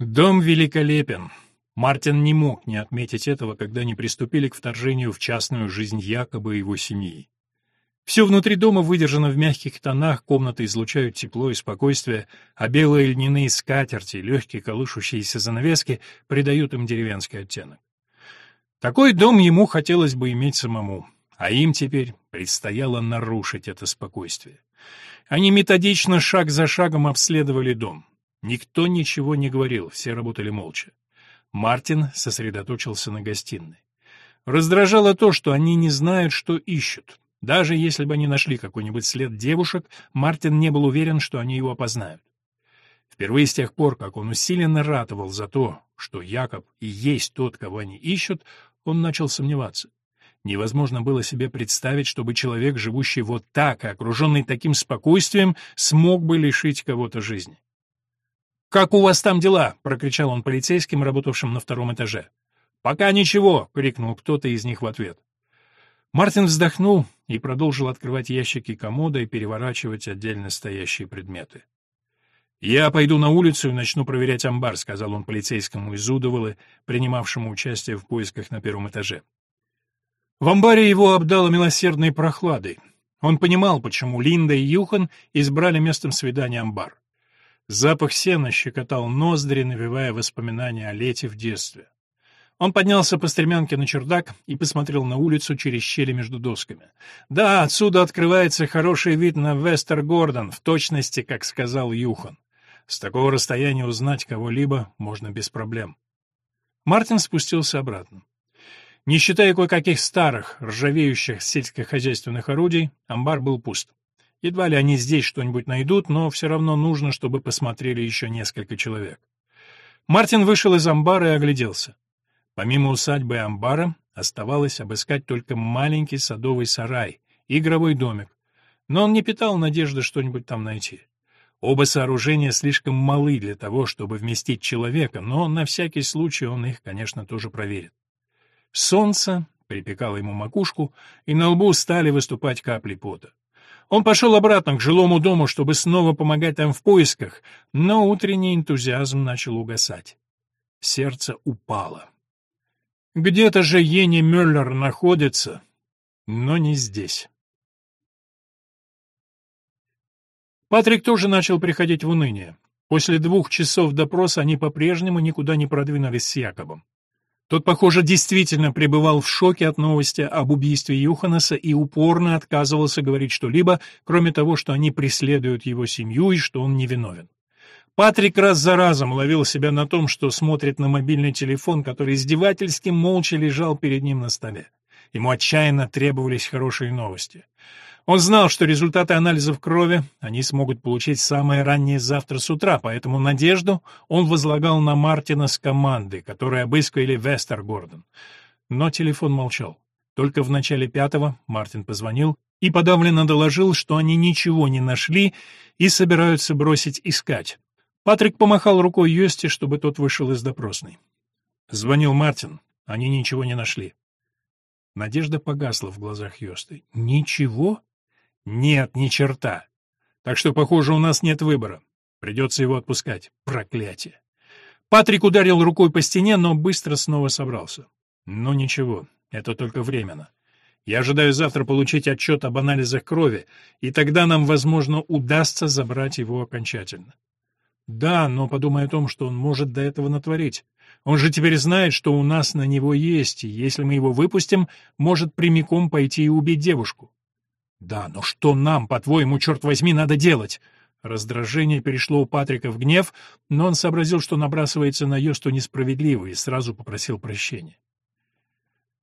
Дом великолепен. Мартин не мог не отметить этого, когда они приступили к вторжению в частную жизнь якобы его семьи. Все внутри дома выдержано в мягких тонах, комнаты излучают тепло и спокойствие, а белые льняные скатерти, легкие колышущиеся занавески придают им деревенский оттенок. Такой дом ему хотелось бы иметь самому, а им теперь предстояло нарушить это спокойствие. Они методично, шаг за шагом обследовали дом. Никто ничего не говорил, все работали молча. Мартин сосредоточился на гостиной. Раздражало то, что они не знают, что ищут. Даже если бы они нашли какой-нибудь след девушек, Мартин не был уверен, что они его опознают. Впервые с тех пор, как он усиленно ратовал за то, что Якоб и есть тот, кого они ищут, он начал сомневаться. Невозможно было себе представить, чтобы человек, живущий вот так и окруженный таким спокойствием, смог бы лишить кого-то жизни. «Как у вас там дела?» — прокричал он полицейским, работавшим на втором этаже. «Пока ничего!» — крикнул кто-то из них в ответ. Мартин вздохнул и продолжил открывать ящики комода и переворачивать отдельно стоящие предметы. «Я пойду на улицу и начну проверять амбар», — сказал он полицейскому из Удоволы, принимавшему участие в поисках на первом этаже. В амбаре его обдало милосердной прохладой. Он понимал, почему Линда и Юхан избрали местом свидания амбар. Запах сена щекотал ноздри, навевая воспоминания о лете в детстве. Он поднялся по стремянке на чердак и посмотрел на улицу через щели между досками. Да, отсюда открывается хороший вид на Вестер-Гордон, в точности, как сказал Юхан. С такого расстояния узнать кого-либо можно без проблем. Мартин спустился обратно. Не считая кое-каких старых, ржавеющих сельскохозяйственных орудий, амбар был пуст. Едва ли они здесь что-нибудь найдут, но все равно нужно, чтобы посмотрели еще несколько человек. Мартин вышел из амбара и огляделся. Помимо усадьбы и амбара, оставалось обыскать только маленький садовый сарай, игровой домик. Но он не питал надежды что-нибудь там найти. Оба сооружения слишком малы для того, чтобы вместить человека, но на всякий случай он их, конечно, тоже проверит. Солнце припекало ему макушку, и на лбу стали выступать капли пота. Он пошел обратно к жилому дому, чтобы снова помогать там в поисках, но утренний энтузиазм начал угасать. Сердце упало. Где-то же Ени Мюллер находится, но не здесь. Патрик тоже начал приходить в уныние. После двух часов допроса они по-прежнему никуда не продвинулись с Якобом. Тот, похоже, действительно пребывал в шоке от новости об убийстве Юханаса и упорно отказывался говорить что-либо, кроме того, что они преследуют его семью и что он невиновен. Патрик раз за разом ловил себя на том, что смотрит на мобильный телефон, который издевательски молча лежал перед ним на столе. Ему отчаянно требовались хорошие новости. Он знал, что результаты анализов крови они смогут получить самое раннее завтра с утра, поэтому надежду он возлагал на Мартина с командой, которые обыскивали Вестергордон. Но телефон молчал. Только в начале пятого Мартин позвонил и подавленно доложил, что они ничего не нашли и собираются бросить искать. Патрик помахал рукой Йости, чтобы тот вышел из допросной. Звонил Мартин. Они ничего не нашли. Надежда погасла в глазах Йосты. «Ничего?» Нет, ни черта. Так что, похоже, у нас нет выбора. Придется его отпускать. Проклятие. Патрик ударил рукой по стене, но быстро снова собрался. Ну ничего, это только временно. Я ожидаю завтра получить отчет об анализах крови, и тогда нам, возможно, удастся забрать его окончательно. Да, но подумай о том, что он может до этого натворить. Он же теперь знает, что у нас на него есть, и если мы его выпустим, может прямиком пойти и убить девушку. «Да, но что нам, по-твоему, черт возьми, надо делать?» Раздражение перешло у Патрика в гнев, но он сообразил, что набрасывается на Йосту несправедливо, и сразу попросил прощения.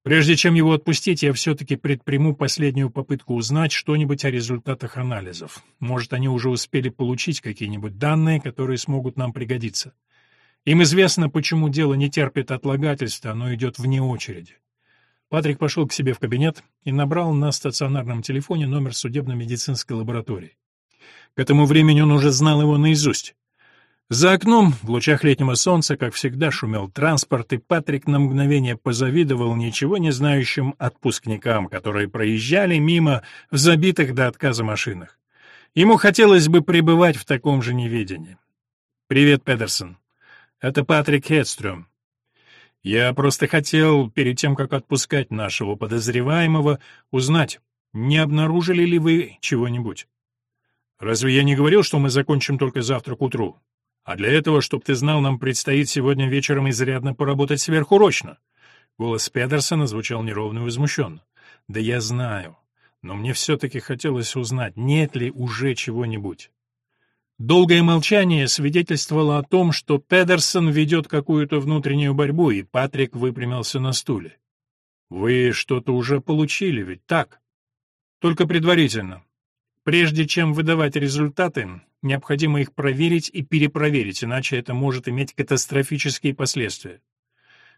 «Прежде чем его отпустить, я все-таки предприму последнюю попытку узнать что-нибудь о результатах анализов. Может, они уже успели получить какие-нибудь данные, которые смогут нам пригодиться. Им известно, почему дело не терпит отлагательства, оно идет вне очереди. Патрик пошел к себе в кабинет и набрал на стационарном телефоне номер судебно-медицинской лаборатории. К этому времени он уже знал его наизусть. За окном, в лучах летнего солнца, как всегда, шумел транспорт, и Патрик на мгновение позавидовал ничего не знающим отпускникам, которые проезжали мимо в забитых до отказа машинах. Ему хотелось бы пребывать в таком же неведении. «Привет, Педерсон. Это Патрик Хедстрём. Я просто хотел, перед тем, как отпускать нашего подозреваемого, узнать, не обнаружили ли вы чего-нибудь. Разве я не говорил, что мы закончим только завтра к утру? А для этого, чтобы ты знал, нам предстоит сегодня вечером изрядно поработать сверхурочно. Голос Педерсона звучал неровно и возмущенно. Да я знаю, но мне все-таки хотелось узнать, нет ли уже чего-нибудь. Долгое молчание свидетельствовало о том, что Педерсон ведет какую-то внутреннюю борьбу, и Патрик выпрямился на стуле. «Вы что-то уже получили, ведь так?» «Только предварительно. Прежде чем выдавать результаты, необходимо их проверить и перепроверить, иначе это может иметь катастрофические последствия.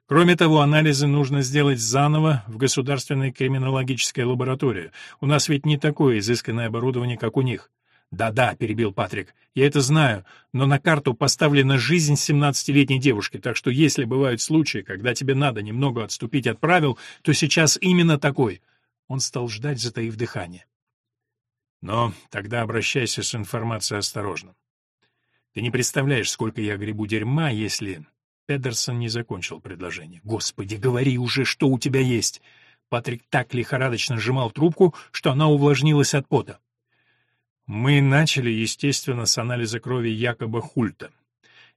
Кроме того, анализы нужно сделать заново в государственной криминологической лаборатории. У нас ведь не такое изысканное оборудование, как у них. «Да-да», — перебил Патрик, — «я это знаю, но на карту поставлена жизнь семнадцатилетней девушки, так что если бывают случаи, когда тебе надо немного отступить от правил, то сейчас именно такой». Он стал ждать, затаив дыхание. «Но тогда обращайся с информацией осторожно. Ты не представляешь, сколько я гребу дерьма, если...» Педерсон не закончил предложение. «Господи, говори уже, что у тебя есть!» Патрик так лихорадочно сжимал трубку, что она увлажнилась от пота. Мы начали, естественно, с анализа крови якобы Хульта.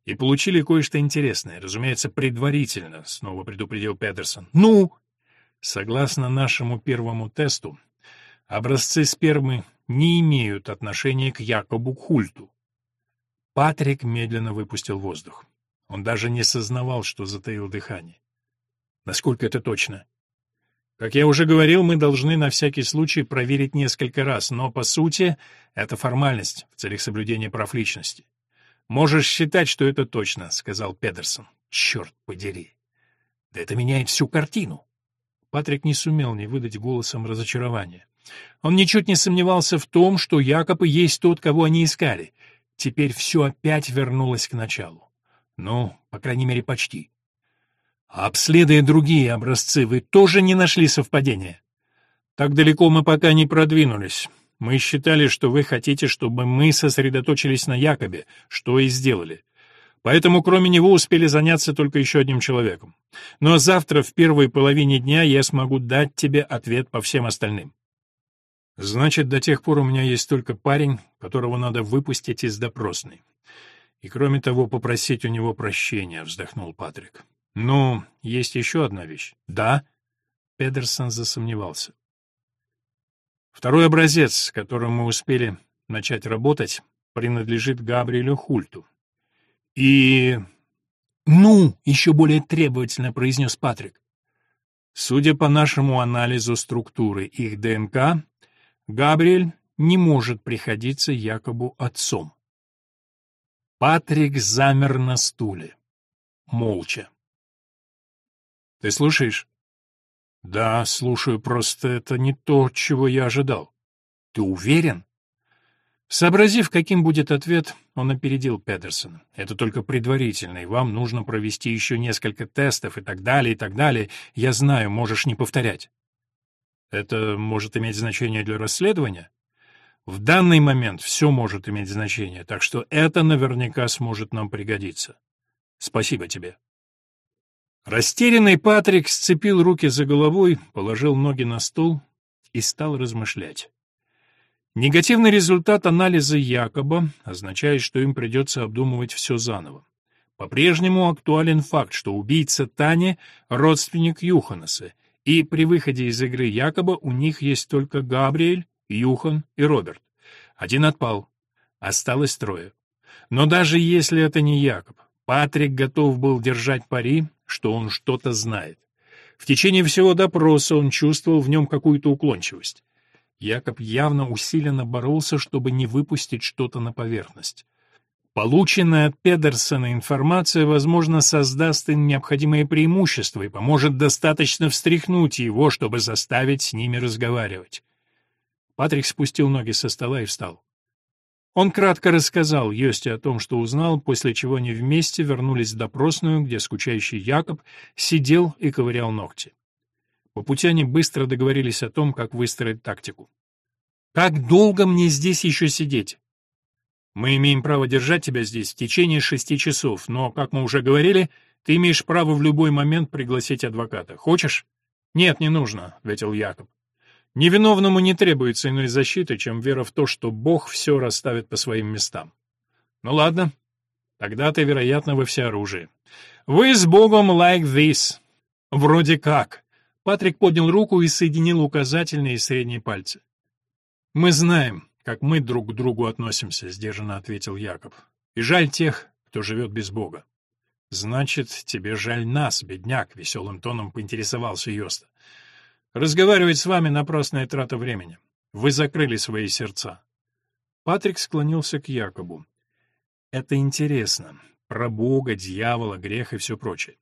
И получили кое-что интересное, разумеется, предварительно, снова предупредил Петерсон. Ну, согласно нашему первому тесту, образцы спермы не имеют отношения к якобы Хульту. Патрик медленно выпустил воздух. Он даже не сознавал, что затаил дыхание. Насколько это точно? Как я уже говорил, мы должны на всякий случай проверить несколько раз, но, по сути, это формальность в целях соблюдения прав личности. «Можешь считать, что это точно», — сказал Педерсон. «Черт подери! Да это меняет всю картину!» Патрик не сумел не выдать голосом разочарования. Он ничуть не сомневался в том, что якобы есть тот, кого они искали. Теперь все опять вернулось к началу. Ну, по крайней мере, почти. Обследуя другие образцы, вы тоже не нашли совпадения? Так далеко мы пока не продвинулись. Мы считали, что вы хотите, чтобы мы сосредоточились на Якобе, что и сделали. Поэтому кроме него успели заняться только еще одним человеком. Но завтра в первой половине дня я смогу дать тебе ответ по всем остальным. Значит, до тех пор у меня есть только парень, которого надо выпустить из допросной. И кроме того, попросить у него прощения, вздохнул Патрик. «Ну, есть еще одна вещь». «Да?» Педерсон засомневался. Второй образец, с которым мы успели начать работать, принадлежит Габриэлю Хульту. И... «Ну!» — еще более требовательно произнес Патрик. Судя по нашему анализу структуры их ДНК, Габриэль не может приходиться якобы отцом. Патрик замер на стуле. Молча. Ты слушаешь? Да, слушаю, просто это не то, чего я ожидал. Ты уверен? Сообразив, каким будет ответ, он опередил Петерсона. Это только предварительный, вам нужно провести еще несколько тестов и так далее, и так далее. Я знаю, можешь не повторять. Это может иметь значение для расследования? В данный момент все может иметь значение, так что это наверняка сможет нам пригодиться. Спасибо тебе. Растерянный Патрик сцепил руки за головой, положил ноги на стол и стал размышлять. Негативный результат анализа якобы означает, что им придется обдумывать все заново. По-прежнему актуален факт, что убийца Тани — родственник Юханаса, и при выходе из игры якобы у них есть только Габриэль, Юхан и Роберт. Один отпал. Осталось трое. Но даже если это не Якоб, Патрик готов был держать пари, что он что-то знает. В течение всего допроса он чувствовал в нем какую-то уклончивость. Якоб явно усиленно боролся, чтобы не выпустить что-то на поверхность. Полученная от Педерсона информация, возможно, создаст им необходимые преимущества и поможет достаточно встряхнуть его, чтобы заставить с ними разговаривать. Патрик спустил ноги со стола и встал. Он кратко рассказал Йосте о том, что узнал, после чего они вместе вернулись в допросную, где скучающий Якоб сидел и ковырял ногти. По пути они быстро договорились о том, как выстроить тактику. «Как долго мне здесь еще сидеть?» Мы имеем право держать тебя здесь в течение шести часов, но, как мы уже говорили, ты имеешь право в любой момент пригласить адвоката. Хочешь? Нет, не нужно, ответил Якоб. Невиновному не требуется иной защиты, чем вера в то, что Бог все расставит по своим местам. Ну ладно, тогда ты, вероятно, во всеоружии. Вы с Богом like this. Вроде как. Патрик поднял руку и соединил указательные и средние пальцы. Мы знаем, как мы друг к другу относимся, сдержанно ответил Якоб. И жаль тех, кто живет без Бога. Значит, тебе жаль нас, бедняк, веселым тоном поинтересовался Йоста. Разговаривать с вами напрасная трата времени. Вы закрыли свои сердца. Патрик склонился к Якобу. Это интересно. Про Бога, дьявола, грех и все прочее.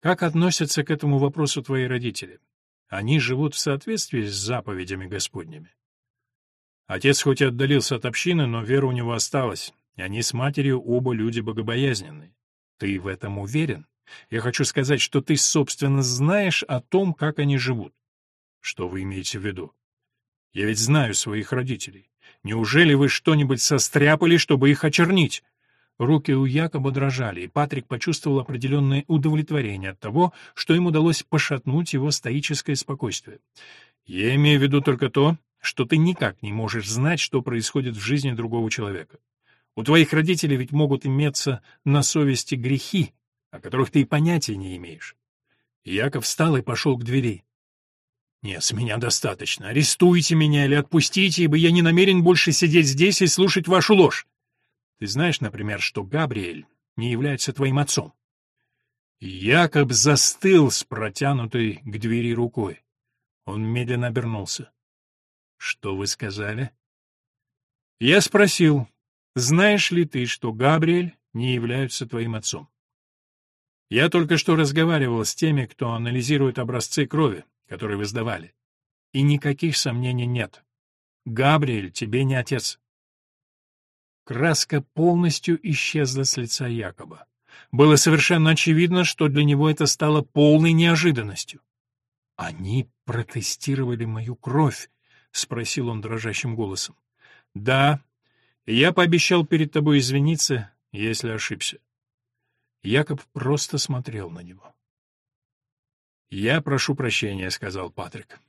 Как относятся к этому вопросу твои родители? Они живут в соответствии с заповедями Господними. Отец хоть и отдалился от общины, но вера у него осталась, и они с матерью оба люди богобоязненные. Ты в этом уверен? Я хочу сказать, что ты, собственно, знаешь о том, как они живут. Что вы имеете в виду? Я ведь знаю своих родителей. Неужели вы что-нибудь состряпали, чтобы их очернить? Руки у Якоба дрожали, и Патрик почувствовал определенное удовлетворение от того, что им удалось пошатнуть его стоическое спокойствие. «Я имею в виду только то, что ты никак не можешь знать, что происходит в жизни другого человека. У твоих родителей ведь могут иметься на совести грехи, о которых ты и понятия не имеешь». Яков встал и пошел к двери. «Нет, с меня достаточно. Арестуйте меня или отпустите, ибо я не намерен больше сидеть здесь и слушать вашу ложь. Ты знаешь, например, что Габриэль не является твоим отцом?» Якоб застыл с протянутой к двери рукой. Он медленно обернулся. «Что вы сказали?» «Я спросил, знаешь ли ты, что Габриэль не является твоим отцом?» «Я только что разговаривал с теми, кто анализирует образцы крови который вы сдавали. И никаких сомнений нет. Габриэль тебе не отец. Краска полностью исчезла с лица Якоба. Было совершенно очевидно, что для него это стало полной неожиданностью. «Они протестировали мою кровь?» — спросил он дрожащим голосом. «Да, я пообещал перед тобой извиниться, если ошибся». Якоб просто смотрел на него. «Я прошу прощения», — сказал Патрик.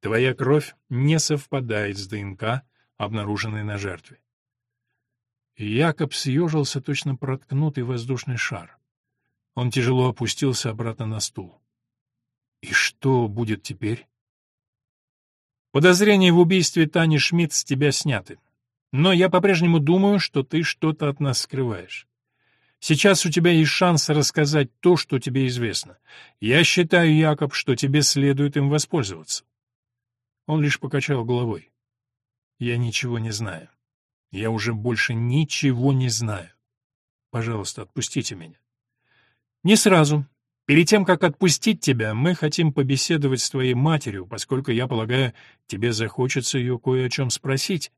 «Твоя кровь не совпадает с ДНК, обнаруженной на жертве». Якоб съежился точно проткнутый воздушный шар. Он тяжело опустился обратно на стул. «И что будет теперь?» «Подозрения в убийстве Тани Шмидт с тебя сняты. Но я по-прежнему думаю, что ты что-то от нас скрываешь. Сейчас у тебя есть шанс рассказать то, что тебе известно. Я считаю, Якоб, что тебе следует им воспользоваться. Он лишь покачал головой. Я ничего не знаю. Я уже больше ничего не знаю. Пожалуйста, отпустите меня. Не сразу. Перед тем, как отпустить тебя, мы хотим побеседовать с твоей матерью, поскольку, я полагаю, тебе захочется ее кое о чем спросить.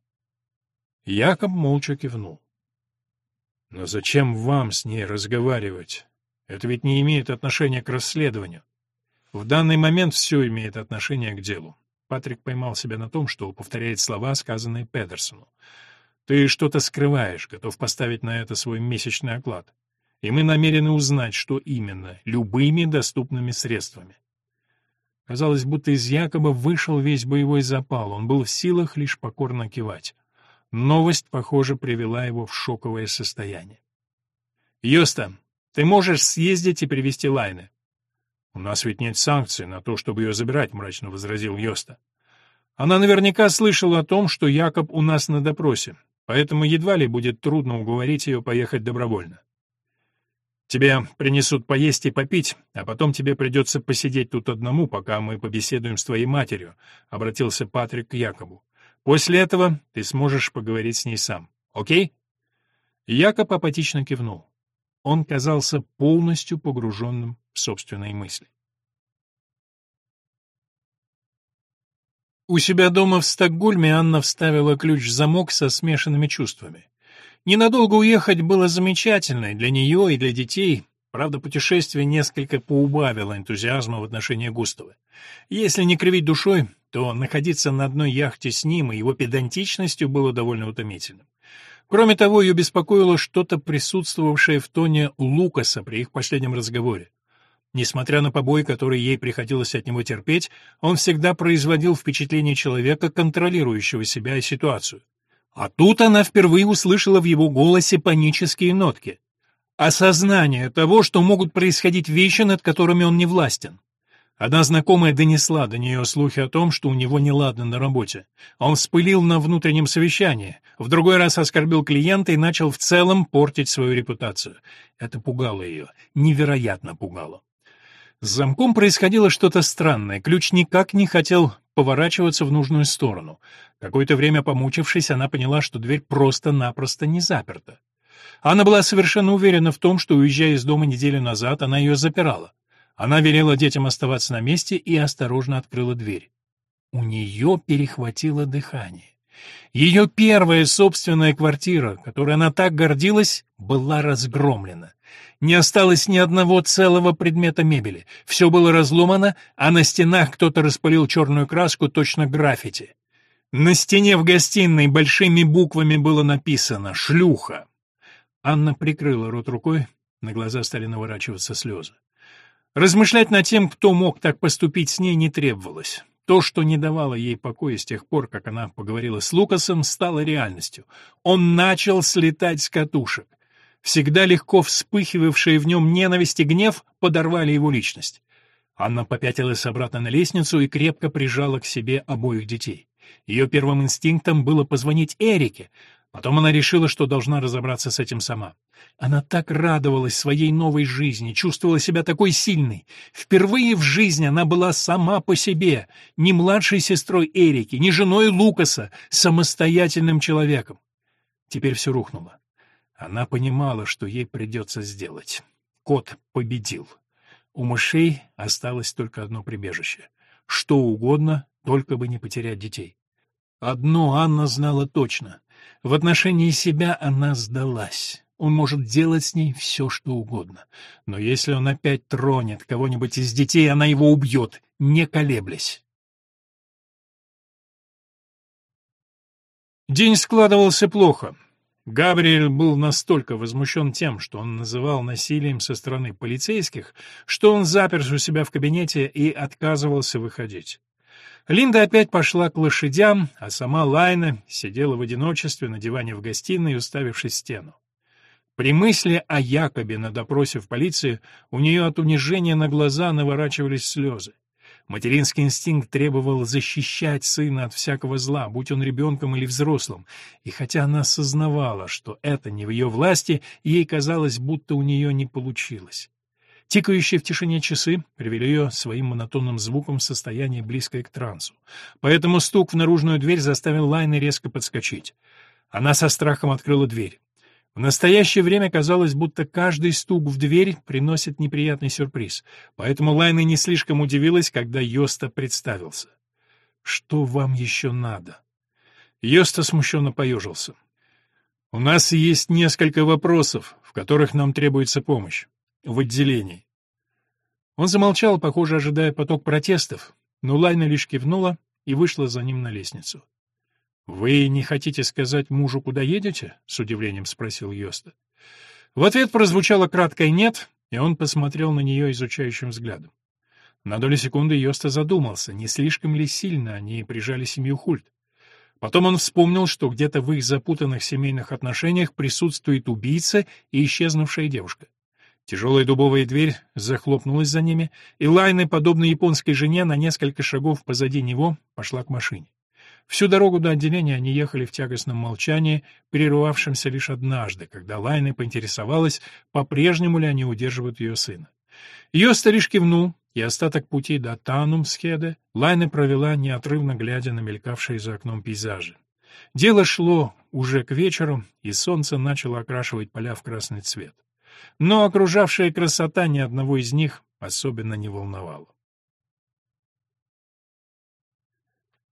Якоб молча кивнул. Но зачем вам с ней разговаривать? Это ведь не имеет отношения к расследованию. В данный момент все имеет отношение к делу. Патрик поймал себя на том, что повторяет слова, сказанные Педерсону. «Ты что-то скрываешь, готов поставить на это свой месячный оклад. И мы намерены узнать, что именно, любыми доступными средствами». Казалось, будто из Якоба вышел весь боевой запал, он был в силах лишь покорно кивать. Новость, похоже, привела его в шоковое состояние. «Юста, ты можешь съездить и привезти Лайны?» «У нас ведь нет санкций на то, чтобы ее забирать», — мрачно возразил Йоста. «Она наверняка слышала о том, что Якоб у нас на допросе, поэтому едва ли будет трудно уговорить ее поехать добровольно. Тебе принесут поесть и попить, а потом тебе придется посидеть тут одному, пока мы побеседуем с твоей матерью», — обратился Патрик к Якобу. После этого ты сможешь поговорить с ней сам. Окей? Якоб апатично кивнул. Он казался полностью погруженным в собственные мысли. У себя дома в Стокгольме Анна вставила ключ в замок со смешанными чувствами. Ненадолго уехать было замечательно для нее, и для детей, Правда, путешествие несколько поубавило энтузиазма в отношении Густава. Если не кривить душой, то находиться на одной яхте с ним и его педантичностью было довольно утомительным. Кроме того, ее беспокоило что-то присутствовавшее в тоне Лукаса при их последнем разговоре. Несмотря на побои, которые ей приходилось от него терпеть, он всегда производил впечатление человека, контролирующего себя и ситуацию. А тут она впервые услышала в его голосе панические нотки. Осознание того, что могут происходить вещи, над которыми он не властен. Одна знакомая донесла до нее слухи о том, что у него неладно на работе. Он вспылил на внутреннем совещании, в другой раз оскорбил клиента и начал в целом портить свою репутацию. Это пугало ее, невероятно пугало. С замком происходило что-то странное, ключ никак не хотел поворачиваться в нужную сторону. Какое-то время помучившись, она поняла, что дверь просто-напросто не заперта. Она была совершенно уверена в том, что, уезжая из дома неделю назад, она ее запирала. Она велела детям оставаться на месте и осторожно открыла дверь. У нее перехватило дыхание. Ее первая собственная квартира, которой она так гордилась, была разгромлена. Не осталось ни одного целого предмета мебели. Все было разломано, а на стенах кто-то распылил черную краску, точно граффити. На стене в гостиной большими буквами было написано «Шлюха». Анна прикрыла рот рукой, на глаза стали наворачиваться слезы. Размышлять над тем, кто мог так поступить с ней, не требовалось. То, что не давало ей покоя с тех пор, как она поговорила с Лукасом, стало реальностью. Он начал слетать с катушек. Всегда легко вспыхивавшие в нем ненависть и гнев подорвали его личность. Анна попятилась обратно на лестницу и крепко прижала к себе обоих детей. Ее первым инстинктом было позвонить Эрике, Потом она решила, что должна разобраться с этим сама. Она так радовалась своей новой жизни, чувствовала себя такой сильной. Впервые в жизни она была сама по себе, не младшей сестрой Эрики, не женой Лукаса, самостоятельным человеком. Теперь все рухнуло. Она понимала, что ей придется сделать. Кот победил. У мышей осталось только одно прибежище. Что угодно, только бы не потерять детей. Одно Анна знала точно. В отношении себя она сдалась. Он может делать с ней все, что угодно. Но если он опять тронет кого-нибудь из детей, она его убьет, не колеблясь. День складывался плохо. Габриэль был настолько возмущен тем, что он называл насилием со стороны полицейских, что он заперся у себя в кабинете и отказывался выходить. Линда опять пошла к лошадям, а сама Лайна сидела в одиночестве на диване в гостиной, уставившись в стену. При мысли о Якобе на допросе в полиции у нее от унижения на глаза наворачивались слезы. Материнский инстинкт требовал защищать сына от всякого зла, будь он ребенком или взрослым, и хотя она осознавала, что это не в ее власти, ей казалось, будто у нее не получилось. Тикающие в тишине часы привели ее своим монотонным звуком в состояние, близкое к трансу. Поэтому стук в наружную дверь заставил Лайны резко подскочить. Она со страхом открыла дверь. В настоящее время казалось, будто каждый стук в дверь приносит неприятный сюрприз, поэтому Лайна не слишком удивилась, когда Йоста представился. «Что вам еще надо?» Йоста смущенно поежился. «У нас есть несколько вопросов, в которых нам требуется помощь в отделении. Он замолчал, похоже, ожидая поток протестов, но Лайна лишь кивнула и вышла за ним на лестницу. «Вы не хотите сказать мужу, куда едете?» — с удивлением спросил Йоста. В ответ прозвучало краткое «нет», и он посмотрел на нее изучающим взглядом. На долю секунды Йоста задумался, не слишком ли сильно они прижали семью Хульт. Потом он вспомнил, что где-то в их запутанных семейных отношениях присутствует убийца и исчезнувшая девушка. Тяжелая дубовая дверь захлопнулась за ними, и Лайна, подобно японской жене, на несколько шагов позади него пошла к машине. Всю дорогу до отделения они ехали в тягостном молчании, прерывавшемся лишь однажды, когда Лайна поинтересовалась, по-прежнему ли они удерживают ее сына. Йоста лишь кивнул, и остаток пути до Танумсхеда Лайна провела, неотрывно глядя на мелькавшие за окном пейзажи. Дело шло уже к вечеру, и солнце начало окрашивать поля в красный цвет но окружавшая красота ни одного из них особенно не волновала.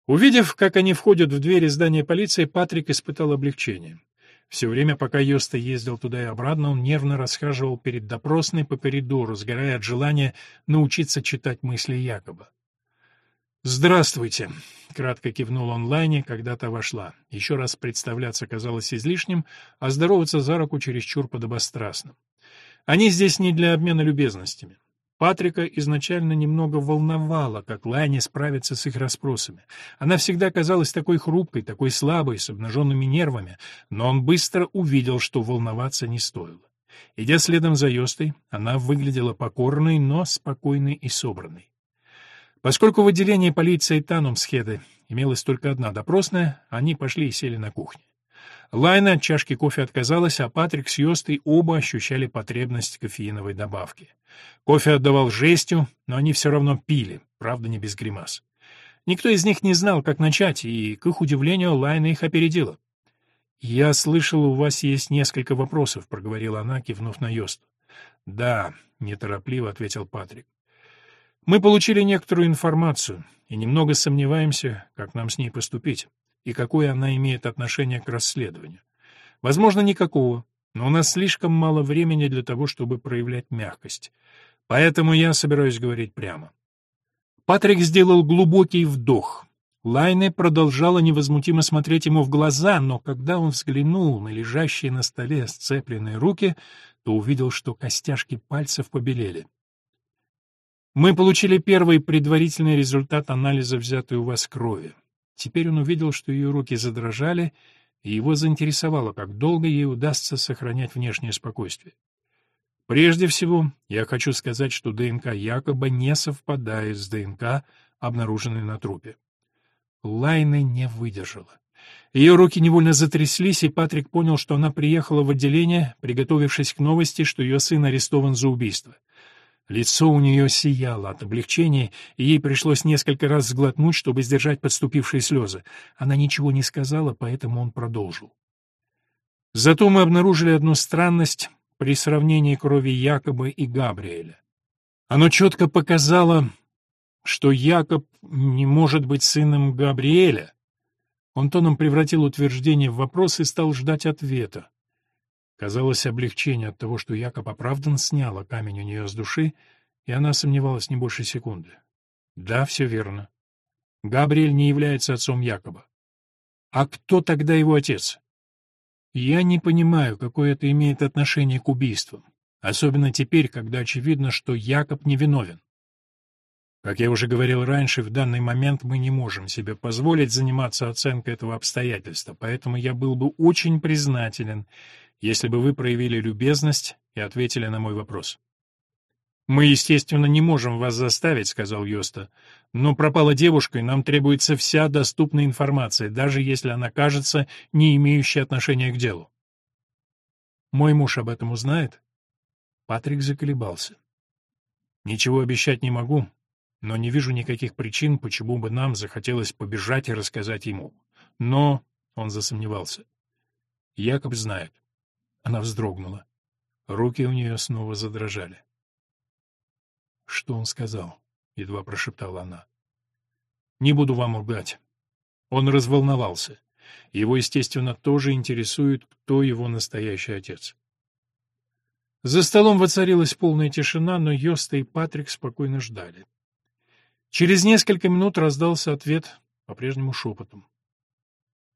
Увидев, как они входят в двери здания полиции, Патрик испытал облегчение. Все время, пока Йоста ездил туда и обратно, он нервно расхаживал перед допросной по коридору, сгорая от желания научиться читать мысли Якоба. «Здравствуйте», — кратко кивнул он Лайне, когда та вошла. Еще раз представляться казалось излишним, а здороваться за руку чересчур подобострастным. Они здесь не для обмена любезностями. Патрика изначально немного волновало, как Лайне справится с их расспросами. Она всегда казалась такой хрупкой, такой слабой, с обнаженными нервами, но он быстро увидел, что волноваться не стоило. Идя следом за Йостой, она выглядела покорной, но спокойной и собранной. Поскольку в отделении полиции Танумсхеды имелась только одна допросная, они пошли и сели на кухне. Лайна от чашки кофе отказалась, а Патрик с Йостой оба ощущали потребность кофеиновой добавки. Кофе отдавал жестью, но они все равно пили, правда, не без гримас. Никто из них не знал, как начать, и, к их удивлению, Лайна их опередила. «Я слышала, у вас есть несколько вопросов», — проговорила она, кивнув на Йосту. «Да», — неторопливо ответил Патрик. Мы получили некоторую информацию и немного сомневаемся, как нам с ней поступить и какое она имеет отношение к расследованию. Возможно, никакого, но у нас слишком мало времени для того, чтобы проявлять мягкость. Поэтому я собираюсь говорить прямо. Патрик сделал глубокий вдох. Лайне продолжала невозмутимо смотреть ему в глаза, но когда он взглянул на лежащие на столе сцепленные руки, то увидел, что костяшки пальцев побелели. Мы получили первый предварительный результат анализа взятой у вас крови. Теперь он увидел, что ее руки задрожали, и его заинтересовало, как долго ей удастся сохранять внешнее спокойствие. Прежде всего, я хочу сказать, что ДНК якобы не совпадает с ДНК, обнаруженной на трупе. Лайна не выдержала. Ее руки невольно затряслись, и Патрик понял, что она приехала в отделение, приготовившись к новости, что ее сын арестован за убийство. Лицо у нее сияло от облегчения, и ей пришлось несколько раз сглотнуть, чтобы сдержать подступившие слезы. Она ничего не сказала, поэтому он продолжил. Зато мы обнаружили одну странность при сравнении крови Якоба и Габриэля. Оно четко показало, что Якоб не может быть сыном Габриэля. Он тоном превратил утверждение в вопрос и стал ждать ответа. Казалось, облегчение от того, что Якоб оправдан, сняло камень у нее с души, и она сомневалась не больше секунды. Да, все верно. Габриэль не является отцом Якоба. А кто тогда его отец? Я не понимаю, какое это имеет отношение к убийствам, особенно теперь, когда очевидно, что Якоб невиновен. Как я уже говорил раньше, в данный момент мы не можем себе позволить заниматься оценкой этого обстоятельства, поэтому я был бы очень признателен, если бы вы проявили любезность и ответили на мой вопрос. «Мы, естественно, не можем вас заставить», — сказал Йоста. «Но пропала девушка, и нам требуется вся доступная информация, даже если она кажется не имеющей отношения к делу». «Мой муж об этом узнает?» Патрик заколебался. «Ничего обещать не могу, но не вижу никаких причин, почему бы нам захотелось побежать и рассказать ему. Но...» — он засомневался. «Якоб знает. Она вздрогнула. Руки у нее снова задрожали. «Что он сказал?» — едва прошептала она. «Не буду вам лгать». Он разволновался. Его, естественно, тоже интересует, кто его настоящий отец. За столом воцарилась полная тишина, но Йоста и Патрик спокойно ждали. Через несколько минут раздался ответ, по-прежнему шепотом.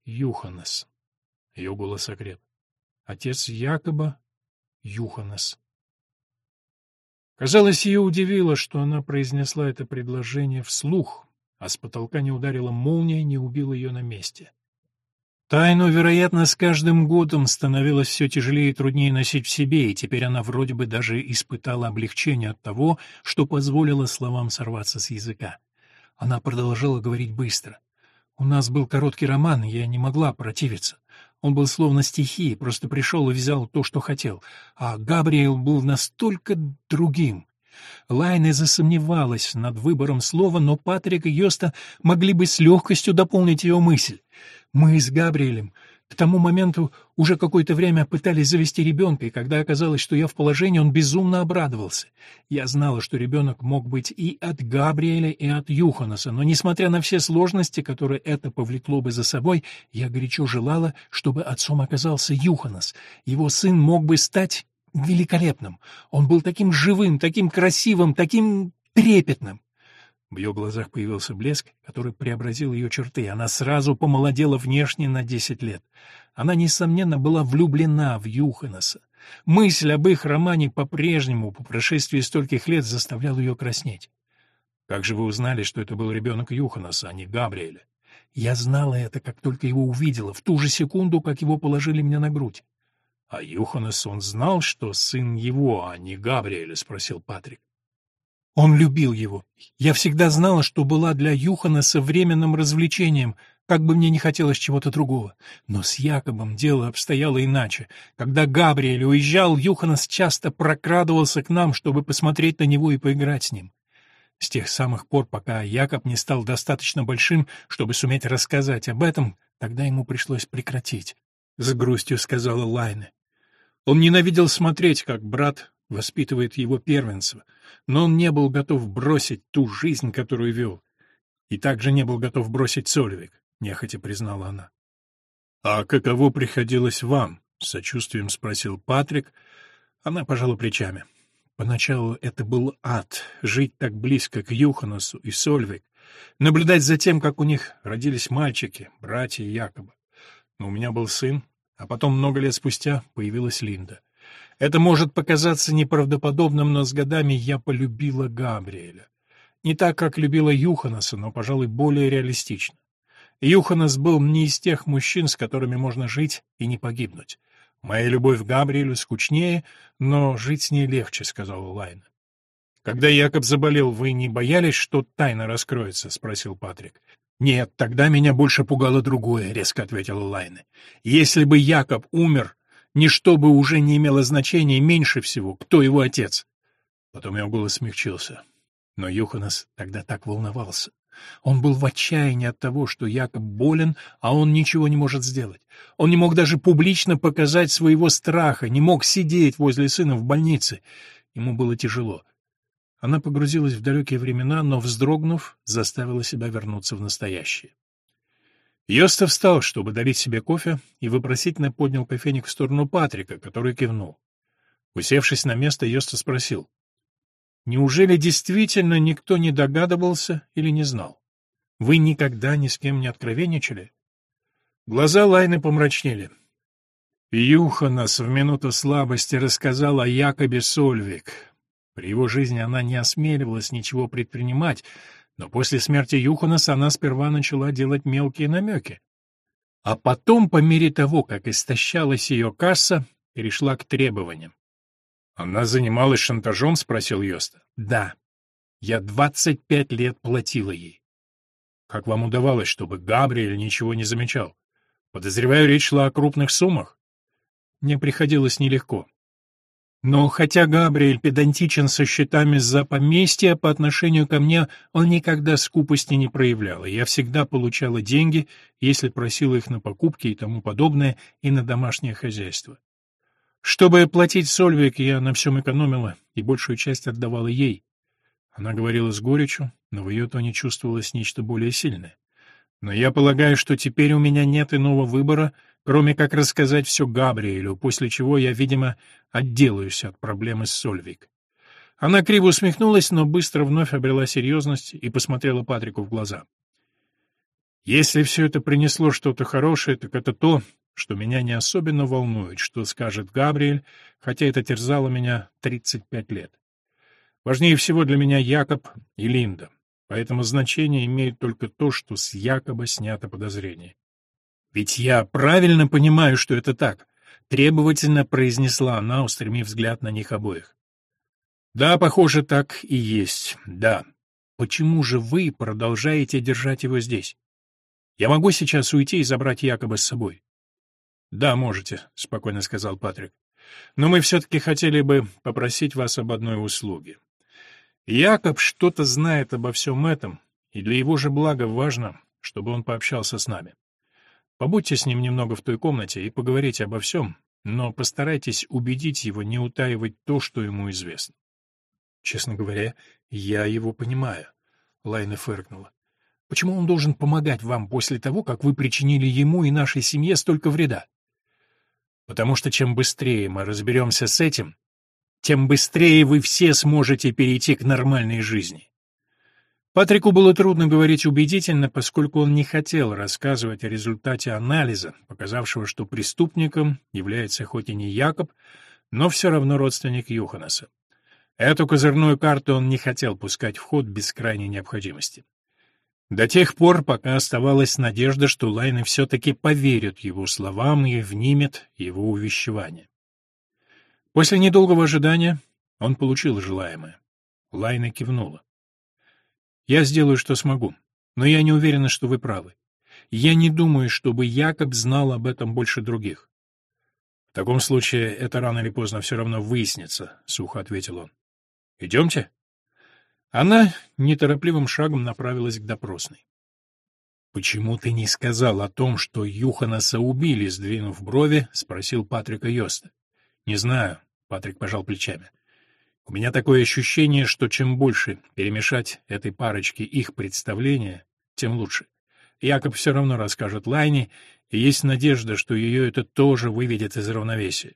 «Юханес». Ее голос окреп отец Якоба Юханес. Казалось, ее удивило, что она произнесла это предложение вслух, а с потолка не ударила молния, не убила ее на месте. Тайну, вероятно, с каждым годом становилось все тяжелее и труднее носить в себе, и теперь она вроде бы даже испытала облегчение от того, что позволило словам сорваться с языка. Она продолжала говорить быстро. «У нас был короткий роман, я не могла противиться. Он был словно стихией, просто пришел и взял то, что хотел. А Габриэл был настолько другим. Лайна засомневалась над выбором слова, но Патрик и Йоста могли бы с легкостью дополнить ее мысль. Мы с Габриэлем к тому моменту уже какое-то время пытались завести ребенка, и когда оказалось, что я в положении, он безумно обрадовался. Я знала, что ребенок мог быть и от Габриэля, и от Юханаса, но, несмотря на все сложности, которые это повлекло бы за собой, я горячо желала, чтобы отцом оказался Юханас. Его сын мог бы стать великолепным. Он был таким живым, таким красивым, таким трепетным. В ее глазах появился блеск, который преобразил ее черты. Она сразу помолодела внешне на десять лет. Она, несомненно, была влюблена в Юханаса. Мысль об их романе по-прежнему, по прошествии стольких лет, заставляла ее краснеть. «Как же вы узнали, что это был ребенок Юханаса, а не Габриэля?» «Я знала это, как только его увидела, в ту же секунду, как его положили мне на грудь». «А Юханас, он знал, что сын его, а не Габриэля?» — спросил Патрик. Он любил его. Я всегда знала, что была для Юханаса временным развлечением, как бы мне не хотелось чего-то другого. Но с Якобом дело обстояло иначе. Когда Габриэль уезжал, Юханас часто прокрадывался к нам, чтобы посмотреть на него и поиграть с ним. С тех самых пор, пока Якоб не стал достаточно большим, чтобы суметь рассказать об этом, тогда ему пришлось прекратить. — с грустью сказала Лайна. Он ненавидел смотреть, как брат воспитывает его первенство, но он не был готов бросить ту жизнь, которую вел. И также не был готов бросить Сольвик, нехотя признала она. — А каково приходилось вам? — с сочувствием спросил Патрик. Она пожала плечами. Поначалу это был ад — жить так близко к Юханасу и Сольвик, наблюдать за тем, как у них родились мальчики, братья Якоба. Но у меня был сын, а потом много лет спустя появилась Линда. Это может показаться неправдоподобным, но с годами я полюбила Габриэля. Не так, как любила Юханаса, но, пожалуй, более реалистично. Юханас был не из тех мужчин, с которыми можно жить и не погибнуть. Моя любовь к Габриэлю скучнее, но жить с ней легче, — сказала Лайна. «Когда Якоб заболел, вы не боялись, что тайна раскроется?» — спросил Патрик. «Нет, тогда меня больше пугало другое», — резко ответила Лайна. «Если бы Якоб умер, Ничто бы уже не имело значения меньше всего, кто его отец. Потом его голос смягчился. Но Юханас тогда так волновался. Он был в отчаянии от того, что Якоб болен, а он ничего не может сделать. Он не мог даже публично показать своего страха, не мог сидеть возле сына в больнице. Ему было тяжело. Она погрузилась в далекие времена, но, вздрогнув, заставила себя вернуться в настоящее. Йоста встал, чтобы долить себе кофе, и вопросительно поднял кофейник в сторону Патрика, который кивнул. Усевшись на место, Йоста спросил. «Неужели действительно никто не догадывался или не знал? Вы никогда ни с кем не откровенничали?» Глаза Лайны помрачнели. Юханас в минуту слабости рассказал о Якобе Сольвик. При его жизни она не осмеливалась ничего предпринимать, но после смерти Юханаса она сперва начала делать мелкие намеки. А потом, по мере того, как истощалась ее касса, перешла к требованиям. «Она занималась шантажом?» — спросил Йоста. «Да. Я двадцать пять лет платила ей». «Как вам удавалось, чтобы Габриэль ничего не замечал? Подозреваю, речь шла о крупных суммах». «Мне приходилось нелегко. Но хотя Габриэль педантичен со счетами за поместье, по отношению ко мне он никогда скупости не проявлял, и я всегда получала деньги, если просила их на покупки и тому подобное, и на домашнее хозяйство. Чтобы платить Сольвик, я на всем экономила и большую часть отдавала ей. Она говорила с горечью, но в ее тоне чувствовалось нечто более сильное. Но я полагаю, что теперь у меня нет иного выбора, кроме как рассказать все Габриэлю, после чего я, видимо, отделаюсь от проблемы с Сольвик. Она криво усмехнулась, но быстро вновь обрела серьезность и посмотрела Патрику в глаза. «Если все это принесло что-то хорошее, так это то, что меня не особенно волнует, что скажет Габриэль, хотя это терзало меня 35 лет. Важнее всего для меня Якоб и Линда, поэтому значение имеет только то, что с Якоба снято подозрение. Ведь я правильно понимаю, что это так, требовательно произнесла она, устремив взгляд на них обоих. Да, похоже, так и есть. Да. Почему же вы продолжаете держать его здесь? Я могу сейчас уйти и забрать Якоба с собой. Да, можете, спокойно сказал Патрик. Но мы все-таки хотели бы попросить вас об одной услуге. Якоб что-то знает обо всем этом, и для его же блага важно, чтобы он пообщался с нами. Побудьте с ним немного в той комнате и поговорите обо всем, но постарайтесь убедить его не утаивать то, что ему известно. Честно говоря, я его понимаю, Лайна фыркнула. Почему он должен помогать вам после того, как вы причинили ему и нашей семье столько вреда? Потому что чем быстрее мы разберемся с этим, тем быстрее вы все сможете перейти к нормальной жизни. Патрику было трудно говорить убедительно, поскольку он не хотел рассказывать о результате анализа, показавшего, что преступником является хоть и не Якоб, но все равно родственник Юханаса. Эту козырную карту он не хотел пускать в ход без крайней необходимости. До тех пор, пока оставалась надежда, что Лайны все-таки поверят его словам и внимет его увещевание. После недолгого ожидания он получил желаемое. Лайна кивнула. «Я сделаю, что смогу, но я не уверена, что вы правы. Я не думаю, чтобы Якоб знал об этом больше других». «В таком случае это рано или поздно все равно выяснится», — сухо ответил он. «Идемте?» Она неторопливым шагом направилась к допросной. «Почему ты не сказал о том, что Юханаса убили, сдвинув брови?» — спросил Патрика Йоста. «Не знаю», — Патрик пожал плечами. «У меня такое ощущение, что чем больше перемешать этой парочке их представления, тем лучше. Якоб все равно расскажет Лайне, и есть надежда, что ее это тоже выведет из равновесия.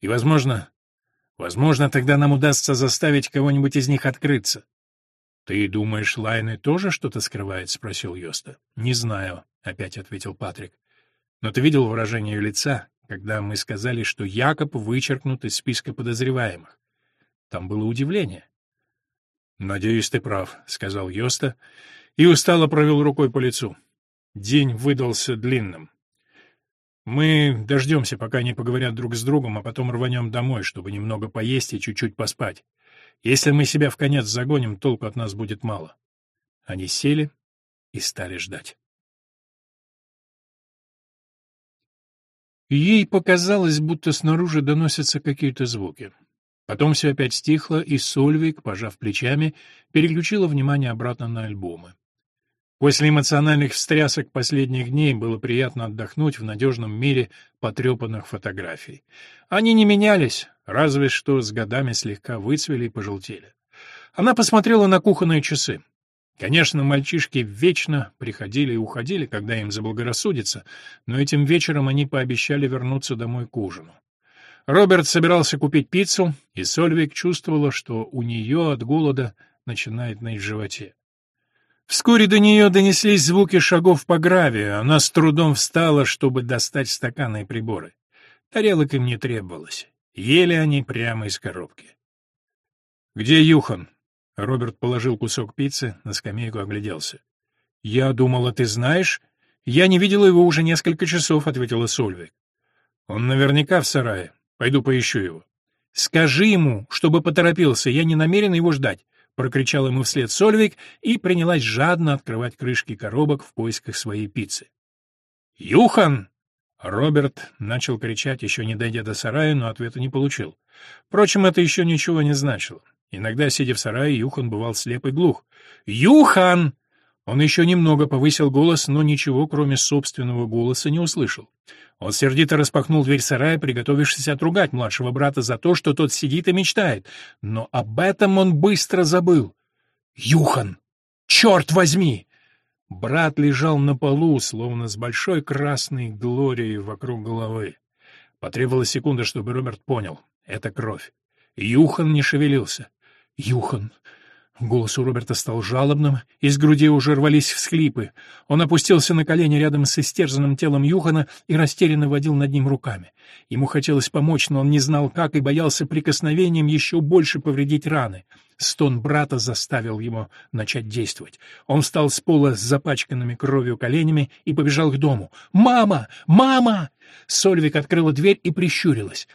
И, возможно, возможно, тогда нам удастся заставить кого-нибудь из них открыться. «Ты думаешь, Лайны тоже что-то скрывает?» — спросил Йоста. «Не знаю», — опять ответил Патрик. «Но ты видел выражение ее лица, когда мы сказали, что Якоб вычеркнут из списка подозреваемых? Там было удивление». «Надеюсь, ты прав», — сказал Йоста и устало провел рукой по лицу. День выдался длинным. Мы дождемся, пока они поговорят друг с другом, а потом рванем домой, чтобы немного поесть и чуть-чуть поспать. Если мы себя в конец загоним, толку от нас будет мало. Они сели и стали ждать. Ей показалось, будто снаружи доносятся какие-то звуки. Потом все опять стихло, и Сольвик, пожав плечами, переключила внимание обратно на альбомы. После эмоциональных встрясок последних дней было приятно отдохнуть в надежном мире потрепанных фотографий. Они не менялись, разве что с годами слегка выцвели и пожелтели. Она посмотрела на кухонные часы. Конечно, мальчишки вечно приходили и уходили, когда им заблагорассудится, но этим вечером они пообещали вернуться домой к ужину. Роберт собирался купить пиццу, и Сольвик чувствовала, что у нее от голода начинает ныть в животе. Вскоре до нее донеслись звуки шагов по гравию, она с трудом встала, чтобы достать стаканы и приборы. Тарелок им не требовалось. Ели они прямо из коробки. «Где Юхан?» Роберт положил кусок пиццы, на скамейку огляделся. «Я думала, ты знаешь?» «Я не видела его уже несколько часов», — ответила Сольвик. «Он наверняка в сарае. Пойду поищу его». «Скажи ему, чтобы поторопился, я не намерен его ждать прокричал ему вслед Сольвик и принялась жадно открывать крышки коробок в поисках своей пиццы. «Юхан!» Роберт начал кричать, еще не дойдя до сарая, но ответа не получил. Впрочем, это еще ничего не значило. Иногда, сидя в сарае, Юхан бывал слеп и глух. «Юхан!» Он еще немного повысил голос, но ничего, кроме собственного голоса, не услышал. Он сердито распахнул дверь сарая, приготовившись отругать младшего брата за то, что тот сидит и мечтает. Но об этом он быстро забыл. «Юхан! Черт возьми!» Брат лежал на полу, словно с большой красной глорией вокруг головы. Потребовалась секунда, чтобы Роберт понял — это кровь. Юхан не шевелился. «Юхан! Голос у Роберта стал жалобным, из груди уже рвались всхлипы. Он опустился на колени рядом с истерзанным телом Юхана и растерянно водил над ним руками. Ему хотелось помочь, но он не знал как и боялся прикосновением еще больше повредить раны. Стон брата заставил его начать действовать. Он встал с пола с запачканными кровью коленями и побежал к дому. «Мама! Мама!» Сольвик открыла дверь и прищурилась.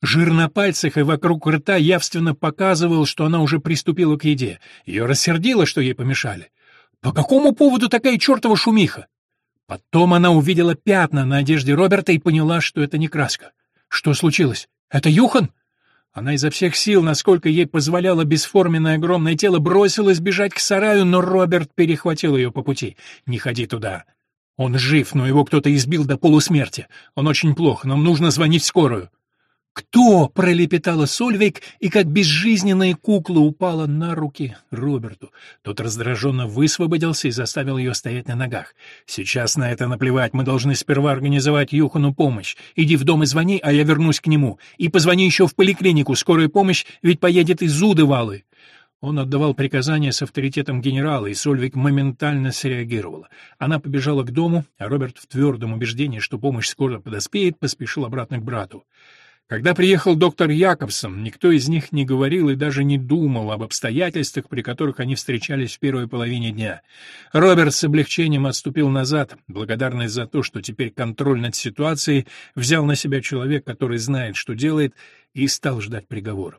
Жир на пальцах и вокруг рта явственно показывал, что она уже приступила к еде. Ее рассердило, что ей помешали. По какому поводу такая чертова шумиха? Потом она увидела пятна на одежде Роберта и поняла, что это не краска. Что случилось? Это Юхан? Она изо всех сил, насколько ей позволяло бесформенное огромное тело, бросилась бежать к сараю, но Роберт перехватил ее по пути. «Не ходи туда. Он жив, но его кто-то избил до полусмерти. Он очень плох, нам нужно звонить в скорую». «Кто?» — пролепетала Сольвейк и как безжизненная кукла упала на руки Роберту. Тот раздраженно высвободился и заставил ее стоять на ногах. «Сейчас на это наплевать, мы должны сперва организовать Юхану помощь. Иди в дом и звони, а я вернусь к нему. И позвони еще в поликлинику, скорая помощь ведь поедет из Удывалы». Он отдавал приказания с авторитетом генерала, и Сольвик моментально среагировала. Она побежала к дому, а Роберт в твердом убеждении, что помощь скоро подоспеет, поспешил обратно к брату. Когда приехал доктор Якобсон, никто из них не говорил и даже не думал об обстоятельствах, при которых они встречались в первой половине дня. Роберт с облегчением отступил назад, благодарный за то, что теперь контроль над ситуацией взял на себя человек, который знает, что делает, и стал ждать приговора.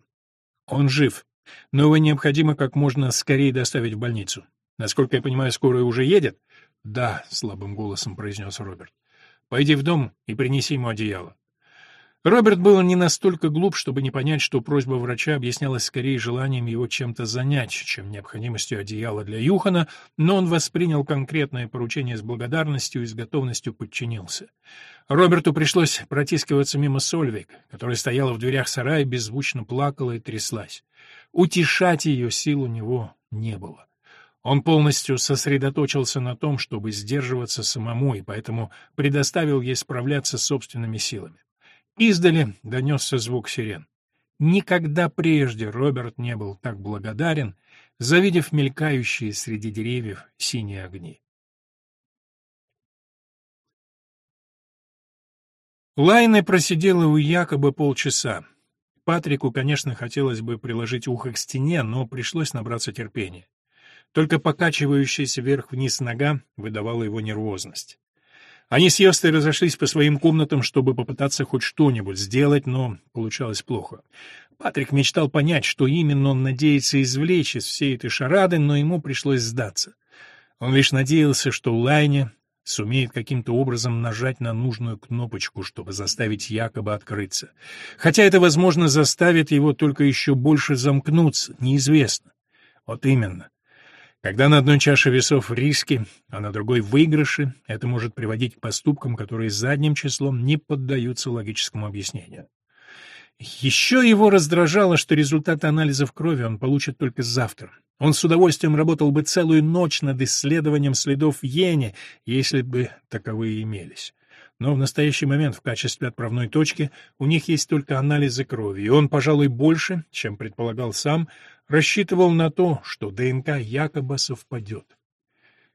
Он жив, но его необходимо как можно скорее доставить в больницу. Насколько я понимаю, скорая уже едет? Да, слабым голосом произнес Роберт. Пойди в дом и принеси ему одеяло. Роберт был не настолько глуп, чтобы не понять, что просьба врача объяснялась скорее желанием его чем-то занять, чем необходимостью одеяла для Юхана, но он воспринял конкретное поручение с благодарностью и с готовностью подчинился. Роберту пришлось протискиваться мимо Сольвик, которая стояла в дверях сарая, беззвучно плакала и тряслась. Утешать ее сил у него не было. Он полностью сосредоточился на том, чтобы сдерживаться самому, и поэтому предоставил ей справляться собственными силами. Издали донесся звук сирен. Никогда прежде Роберт не был так благодарен, завидев мелькающие среди деревьев синие огни. Лайна просидела у якобы полчаса. Патрику, конечно, хотелось бы приложить ухо к стене, но пришлось набраться терпения. Только покачивающаяся вверх-вниз нога выдавала его нервозность. Они с Йостой разошлись по своим комнатам, чтобы попытаться хоть что-нибудь сделать, но получалось плохо. Патрик мечтал понять, что именно он надеется извлечь из всей этой шарады, но ему пришлось сдаться. Он лишь надеялся, что Лайне сумеет каким-то образом нажать на нужную кнопочку, чтобы заставить якобы открыться. Хотя это, возможно, заставит его только еще больше замкнуться, неизвестно. Вот именно. Когда на одной чаше весов риски, а на другой выигрыши, это может приводить к поступкам, которые задним числом не поддаются логическому объяснению. Еще его раздражало, что результаты анализов крови он получит только завтра. Он с удовольствием работал бы целую ночь над исследованием следов в если бы таковые имелись. Но в настоящий момент в качестве отправной точки у них есть только анализы крови, и он, пожалуй, больше, чем предполагал сам, рассчитывал на то, что ДНК якобы совпадет.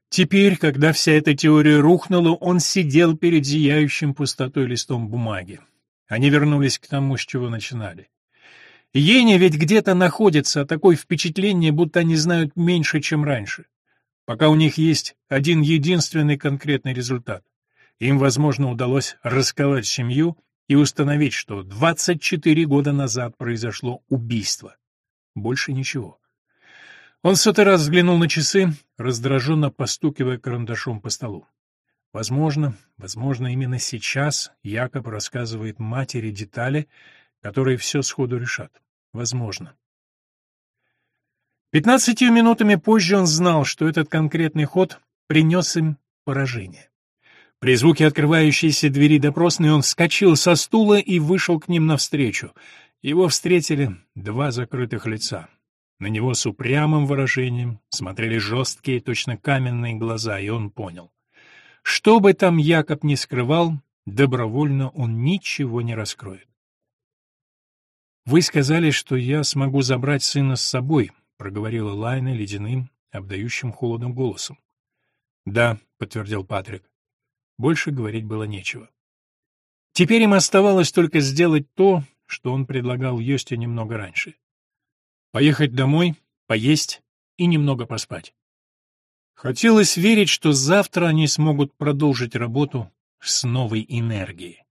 Теперь, когда вся эта теория рухнула, он сидел перед зияющим пустотой листом бумаги. Они вернулись к тому, с чего начинали. Ене ведь где-то находится, а такое впечатление, будто они знают меньше, чем раньше. Пока у них есть один единственный конкретный результат. Им, возможно, удалось расковать семью и установить, что 24 года назад произошло убийство. Больше ничего. Он сотый раз взглянул на часы, раздраженно постукивая карандашом по столу. Возможно, возможно, именно сейчас Якоб рассказывает матери детали, которые все сходу решат. Возможно. Пятнадцатью минутами позже он знал, что этот конкретный ход принес им поражение. При звуке открывающейся двери допросной он вскочил со стула и вышел к ним навстречу. Его встретили два закрытых лица. На него с упрямым выражением смотрели жесткие, точно каменные глаза, и он понял. Что бы там Якоб ни скрывал, добровольно он ничего не раскроет. «Вы сказали, что я смогу забрать сына с собой», — проговорила Лайна ледяным, обдающим холодом голосом. «Да», — подтвердил Патрик. Больше говорить было нечего. Теперь им оставалось только сделать то, что он предлагал Йосте немного раньше. Поехать домой, поесть и немного поспать. Хотелось верить, что завтра они смогут продолжить работу с новой энергией.